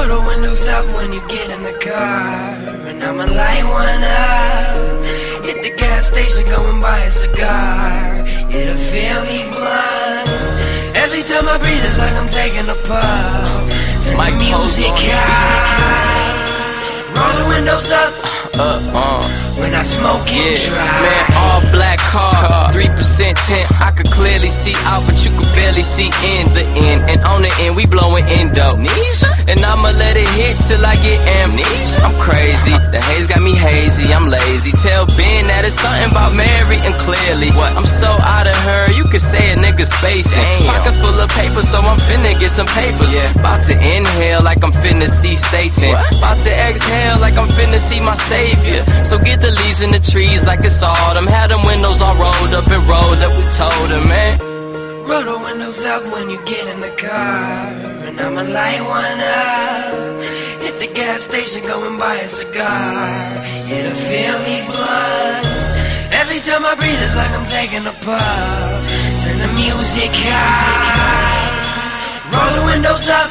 Roll the windows up when you get in the car, and I'ma light one up. Hit the gas station, go and buy a cigar. Hit a Philly blunt. Every time I breathe, it's like I'm taking a puff. Turn Mike the music high. Roll the windows up Uh, uh. when I smoke and Yeah, drive. man, car, three percent tint. I could clearly see out, but you could barely see in the end. And on the end, we blowing Indonesia, and I'ma let it hit till I get amnesia. I'm crazy, the haze got me hazy. I'm lazy. Tell Ben that it's something about Mary and clearly what I'm so out of her. You could say a nigga spacing. Pocket full of paper, so I'm finna get some papers. Yeah. About to inhale like I'm finna see Satan. About to exhale like I'm finna see my savior. So get the leaves in the trees like it's autumn. Had them windows all rolled up and rolled up. We told him, man. Roll the windows up when you get in the car, and I'ma light one up. Hit the gas station, go and buy a cigar. Hit a Philly blunt. Every time I breathe, it's like I'm taking a puff. Turn the music high. Roll the windows up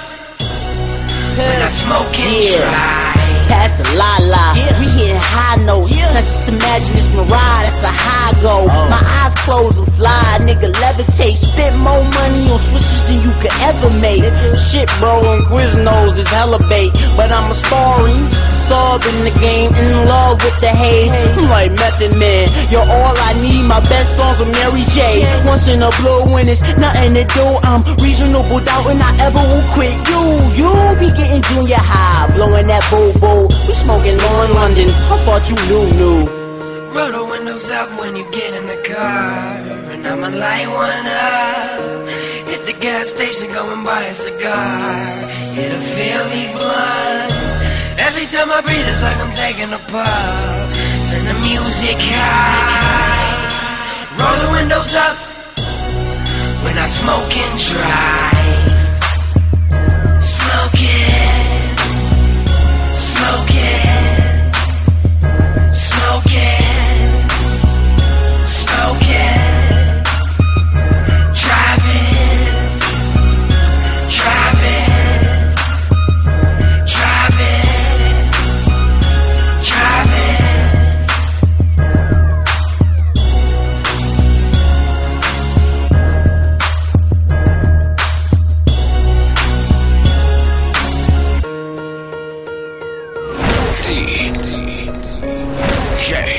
when I smoke and Yeah. drive. Past the la la, we hitting high notes. Now just imagine this mirage, that's a high go. Oh. My eyes closed and fly, nigga levitate. Spent more money on switches than you could ever make. Shit, bro, on Quiznos is hella bait. But I'm a star and you just a sub in the game. In love with the haze, I'm like Method Man. You're all I need, my best songs with Mary J. Once in a blue when it's nothing to do. I'm reasonable doubt and I ever will quit you. You be getting junior high, blowing that boo boo. We smoking low in London. I thought you knew, knew. Roll the windows up when you get in the car, and I'ma light one up. Hit the gas station, go and buy a cigar. Hit a Philly blunt. Every time I breathe, it's like I'm taking a puff. High. Roll the DJ.